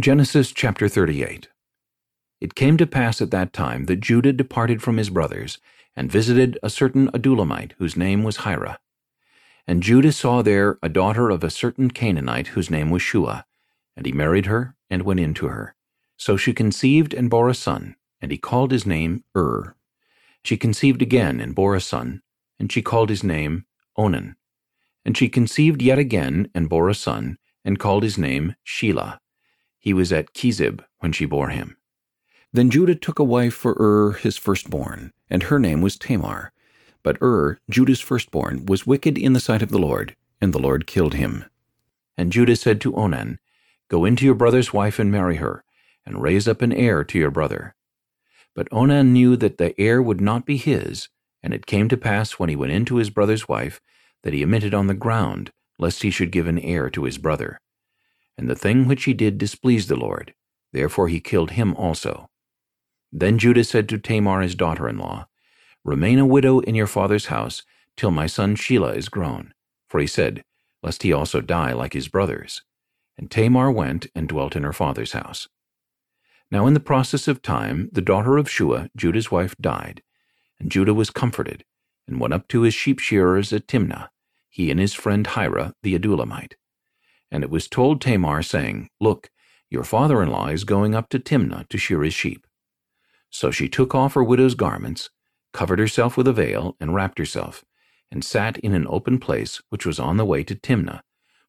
Genesis chapter 38 It came to pass at that time that Judah departed from his brothers, and visited a certain Adullamite, whose name was Hira. And Judah saw there a daughter of a certain Canaanite, whose name was Shua, and he married her, and went in to her. So she conceived and bore a son, and he called his name Ur. She conceived again and bore a son, and she called his name Onan. And she conceived yet again and bore a son, and called his name Shelah. He was at Chezib when she bore him. Then Judah took a wife for Ur his firstborn, and her name was Tamar. But Ur, Judah's firstborn, was wicked in the sight of the Lord, and the Lord killed him. And Judah said to Onan, Go into your brother's wife and marry her, and raise up an heir to your brother. But Onan knew that the heir would not be his, and it came to pass when he went in to his brother's wife, that he emitted on the ground, lest he should give an heir to his brother. And the thing which he did displeased the Lord. Therefore he killed him also. Then Judah said to Tamar his daughter-in-law, Remain a widow in your father's house till my son Shelah is grown. For he said, Lest he also die like his brothers. And Tamar went and dwelt in her father's house. Now in the process of time the daughter of Shua, Judah's wife, died. And Judah was comforted, and went up to his sheep shearers at Timnah, he and his friend Hira the Adullamite. And it was told Tamar, saying, Look, your father-in-law is going up to Timnah to shear his sheep. So she took off her widow's garments, covered herself with a veil, and wrapped herself, and sat in an open place which was on the way to Timnah,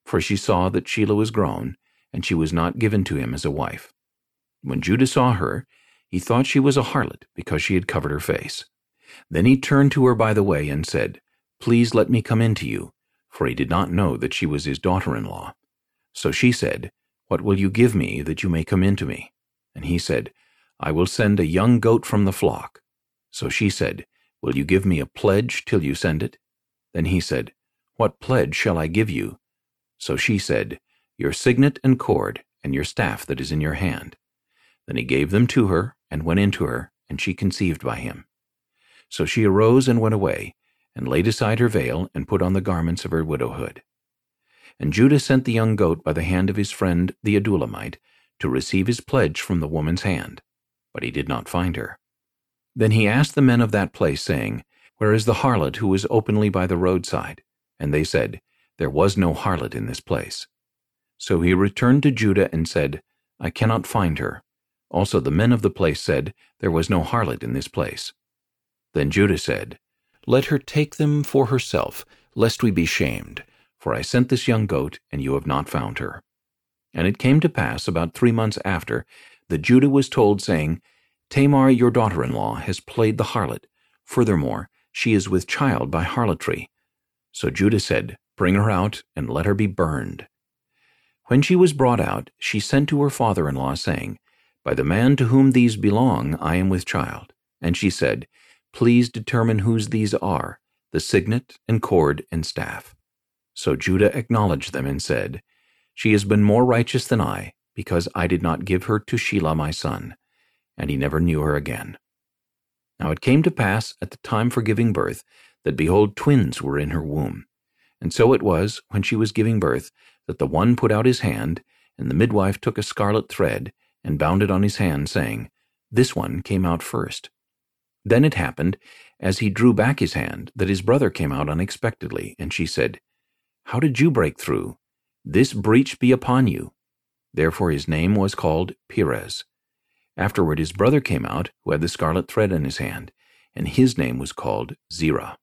for she saw that Shelah was grown, and she was not given to him as a wife. When Judah saw her, he thought she was a harlot, because she had covered her face. Then he turned to her by the way and said, Please let me come in to you, for he did not know that she was his daughter-in-law. So she said, What will you give me that you may come in to me? And he said, I will send a young goat from the flock. So she said, Will you give me a pledge till you send it? Then he said, What pledge shall I give you? So she said, Your signet and cord, and your staff that is in your hand. Then he gave them to her, and went in to her, and she conceived by him. So she arose and went away, and laid aside her veil, and put on the garments of her widowhood. And Judah sent the young goat by the hand of his friend the Adullamite to receive his pledge from the woman's hand. But he did not find her. Then he asked the men of that place, saying, Where is the harlot who was openly by the roadside? And they said, There was no harlot in this place. So he returned to Judah and said, I cannot find her. Also the men of the place said, There was no harlot in this place. Then Judah said, Let her take them for herself, lest we be shamed for I sent this young goat, and you have not found her. And it came to pass about three months after, that Judah was told, saying, Tamar your daughter-in-law has played the harlot. Furthermore, she is with child by harlotry. So Judah said, Bring her out, and let her be burned. When she was brought out, she sent to her father-in-law, saying, By the man to whom these belong I am with child. And she said, Please determine whose these are, the signet, and cord, and staff. So Judah acknowledged them and said, She has been more righteous than I, because I did not give her to Shelah my son. And he never knew her again. Now it came to pass at the time for giving birth, that behold twins were in her womb. And so it was, when she was giving birth, that the one put out his hand, and the midwife took a scarlet thread, and bound it on his hand, saying, This one came out first. Then it happened, as he drew back his hand, that his brother came out unexpectedly, and she said, how did you break through? This breach be upon you. Therefore his name was called Perez. Afterward his brother came out, who had the scarlet thread in his hand, and his name was called Zerah.